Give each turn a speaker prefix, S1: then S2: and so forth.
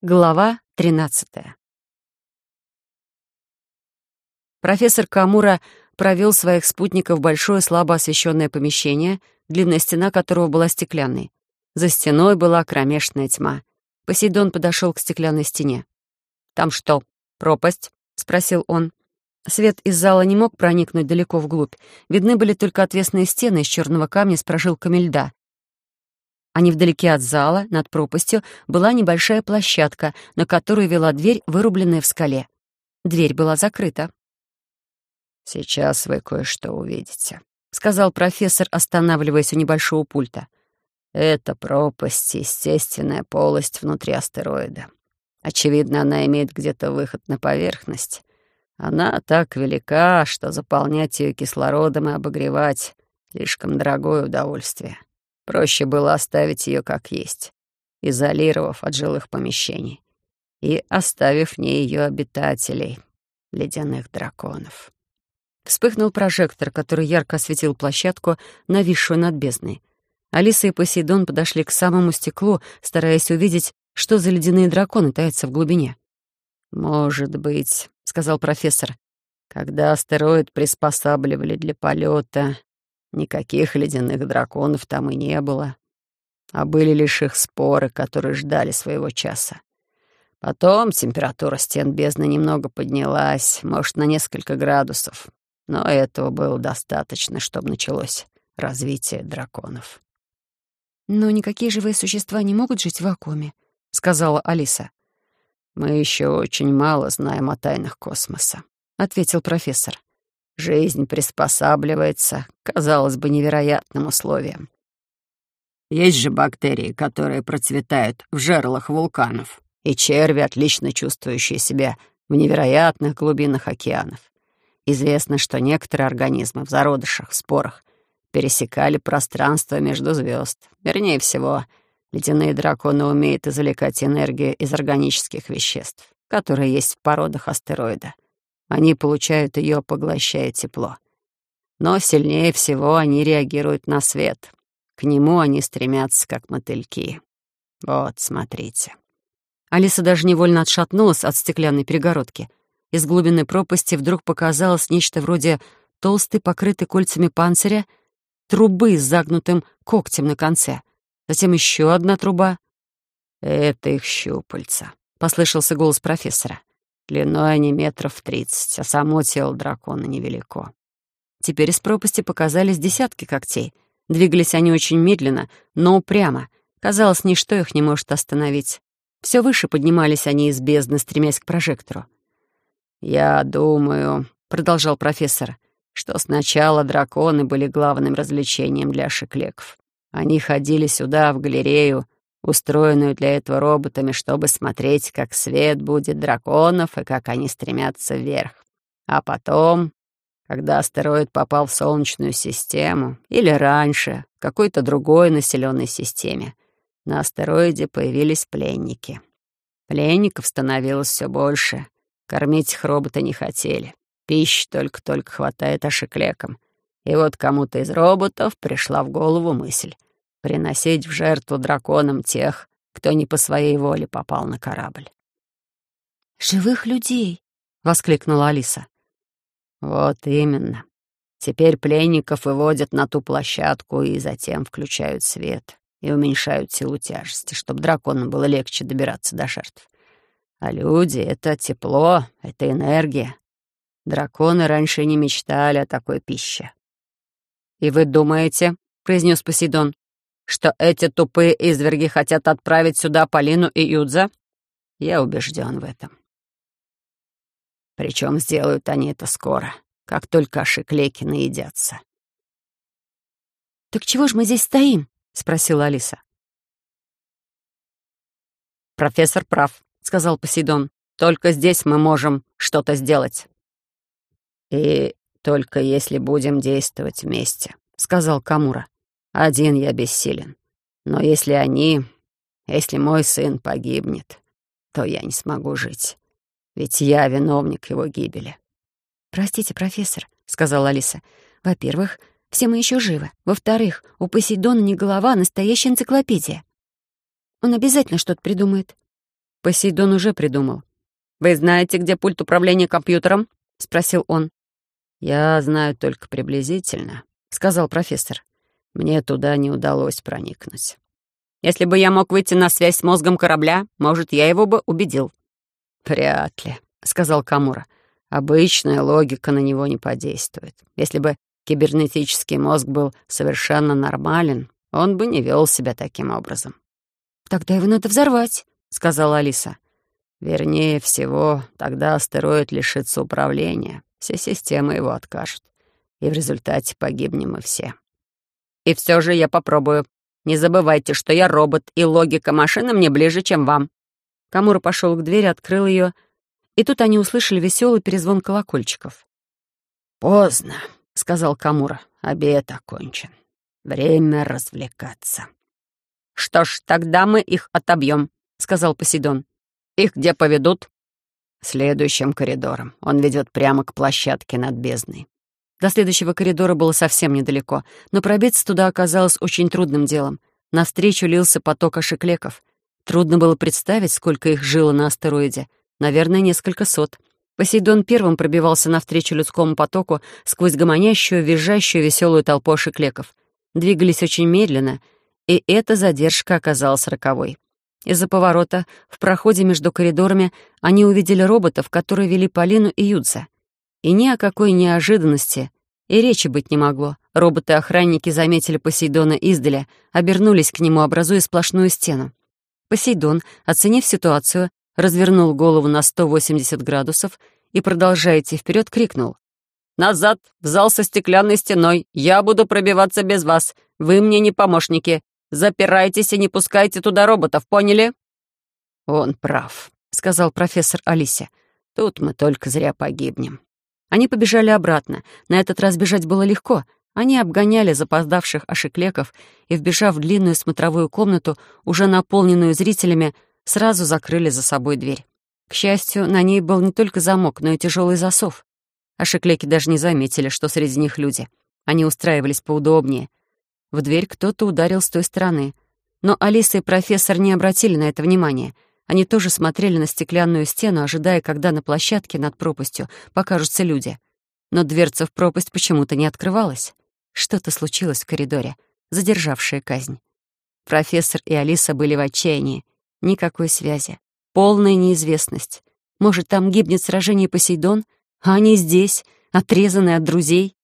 S1: Глава 13. Профессор Камура провел своих спутников в большое слабо освещенное помещение, длинная стена которого была стеклянной. За стеной была кромешная тьма. Посейдон подошел к стеклянной стене. «Там что, пропасть?» — спросил он. Свет из зала не мог проникнуть далеко вглубь. Видны были только отвесные стены из черного камня с прожилками льда а невдалеке от зала, над пропастью, была небольшая площадка, на которую вела дверь, вырубленная в скале. Дверь была закрыта.
S2: «Сейчас вы кое-что увидите», —
S1: сказал профессор, останавливаясь у небольшого пульта.
S2: «Это пропасть — естественная полость внутри астероида. Очевидно, она имеет где-то выход на поверхность. Она так велика, что заполнять ее кислородом и обогревать — слишком дорогое удовольствие. Проще было оставить ее как есть, изолировав от жилых помещений и оставив в ней ее обитателей, ледяных драконов.
S1: Вспыхнул прожектор, который ярко осветил площадку, нависшую над бездной. Алиса и Посейдон подошли к самому стеклу, стараясь увидеть, что за ледяные драконы таятся в глубине.
S2: «Может быть», — сказал профессор, — «когда астероид приспосабливали для полета, Никаких ледяных драконов там и не было, а были лишь их споры, которые ждали своего часа. Потом температура стен бездны немного поднялась, может, на несколько градусов, но этого было достаточно, чтобы началось развитие драконов.
S1: «Но никакие живые существа не могут жить в вакууме», — сказала Алиса.
S2: «Мы еще очень мало знаем о тайнах космоса», — ответил профессор. Жизнь приспосабливается, казалось бы, невероятным условиям. Есть же бактерии, которые процветают в жерлах вулканов, и черви, отлично чувствующие себя в невероятных глубинах океанов. Известно, что некоторые организмы в зародышах, в спорах пересекали пространство между звезд. Вернее всего, ледяные драконы умеют извлекать энергию из органических веществ, которые есть в породах астероида — они получают ее, поглощая тепло. Но сильнее всего они реагируют на свет. К нему они стремятся, как мотыльки. Вот, смотрите.
S1: Алиса даже невольно отшатнулась от стеклянной перегородки. Из глубины пропасти вдруг показалось нечто вроде толстой, покрытой кольцами панциря, трубы с загнутым когтем на конце. Затем еще одна труба.
S2: «Это их щупальца», — послышался голос профессора. Длиной они метров тридцать, а само тело дракона невелико.
S1: Теперь из пропасти показались десятки когтей. Двигались они очень медленно, но упрямо. Казалось, ничто их не может остановить. Все выше поднимались они из бездны, стремясь к прожектору.
S2: «Я думаю», — продолжал профессор, «что сначала драконы были главным развлечением для шиклеков. Они ходили сюда, в галерею, устроенную для этого роботами, чтобы смотреть, как свет будет драконов и как они стремятся вверх. А потом, когда астероид попал в Солнечную систему, или раньше, в какой-то другой населенной системе, на астероиде появились пленники. Пленников становилось все больше. Кормить их роботы не хотели. Пищи только-только хватает ашиклекам. И вот кому-то из роботов пришла в голову мысль приносить в жертву драконам тех, кто не по своей воле попал на корабль.
S1: «Живых людей!» — воскликнула Алиса.
S2: «Вот именно. Теперь пленников выводят на ту площадку и затем включают свет и уменьшают силу тяжести, чтобы драконам было легче добираться до жертв. А люди — это тепло, это энергия. Драконы раньше не мечтали о такой пище».
S1: «И вы думаете, — произнес Посейдон, что эти тупые изверги хотят отправить сюда Полину и Юдза?
S2: Я убежден в этом. Причем сделают они это скоро, как только шиклеки наедятся.
S1: «Так чего ж мы здесь стоим?» — спросила Алиса.
S2: «Профессор прав», — сказал Посейдон. «Только здесь мы можем что-то сделать». «И только если будем действовать вместе», — сказал Камура. Один я бессилен. Но если они... Если мой сын погибнет, то я не смогу жить. Ведь я виновник его гибели.
S1: «Простите, профессор», — сказала Алиса. «Во-первых, все мы еще живы. Во-вторых, у Посейдона не голова, а настоящая энциклопедия. Он обязательно что-то придумает». Посейдон уже придумал.
S2: «Вы знаете, где пульт управления компьютером?» — спросил он.
S1: «Я знаю только приблизительно», — сказал профессор. «Мне туда не удалось проникнуть».
S2: «Если бы я мог выйти на связь с мозгом корабля, может, я его бы убедил».
S1: «Вряд ли», — сказал Камура. «Обычная логика на него не подействует. Если бы кибернетический мозг был совершенно нормален, он бы не вел себя таким образом».
S2: «Тогда его надо взорвать», — сказала Алиса.
S1: «Вернее всего, тогда астероид лишится управления, все системы его откажут, и в результате погибнем мы все».
S2: «И все же я попробую. Не забывайте, что я робот, и логика машины мне ближе, чем вам».
S1: Камура пошел к двери, открыл ее, и тут они услышали веселый перезвон колокольчиков.
S2: «Поздно», — сказал Камура. «Обед окончен. Время развлекаться». «Что ж, тогда мы их отобьем», — сказал Посейдон. «Их где поведут?»
S1: «Следующим коридором. Он ведет прямо к площадке над бездной». До следующего коридора было совсем недалеко, но пробиться туда оказалось очень трудным делом. Навстречу лился поток ошеклеков. Трудно было представить, сколько их жило на астероиде. Наверное, несколько сот. Посейдон первым пробивался навстречу людскому потоку сквозь гомонящую, визжащую, веселую толпу ошеклеков. Двигались очень медленно, и эта задержка оказалась роковой. Из-за поворота, в проходе между коридорами, они увидели роботов, которые вели Полину и Юдза. И ни о какой неожиданности и речи быть не могло. Роботы-охранники заметили Посейдона издали, обернулись к нему, образуя сплошную стену. Посейдон, оценив ситуацию, развернул голову на 180 градусов и, продолжая идти вперед, крикнул.
S2: «Назад, в зал со стеклянной стеной! Я буду пробиваться без вас! Вы мне не помощники! Запирайтесь и не пускайте туда роботов, поняли?»
S1: «Он прав», — сказал профессор Алисе. «Тут мы только зря погибнем». Они побежали обратно. На этот раз бежать было легко. Они обгоняли запоздавших ошеклеков и, вбежав в длинную смотровую комнату, уже наполненную зрителями, сразу закрыли за собой дверь. К счастью, на ней был не только замок, но и тяжелый засов. Ошеклеки даже не заметили, что среди них люди. Они устраивались поудобнее. В дверь кто-то ударил с той стороны. Но Алиса и профессор не обратили на это внимания. Они тоже смотрели на стеклянную стену, ожидая, когда на площадке над пропастью покажутся люди. Но дверца в пропасть почему-то не открывалась. Что-то случилось в коридоре, задержавшее казнь. Профессор и Алиса были в отчаянии. Никакой связи. Полная неизвестность. Может, там гибнет сражение Посейдон, а они здесь, отрезанные от друзей?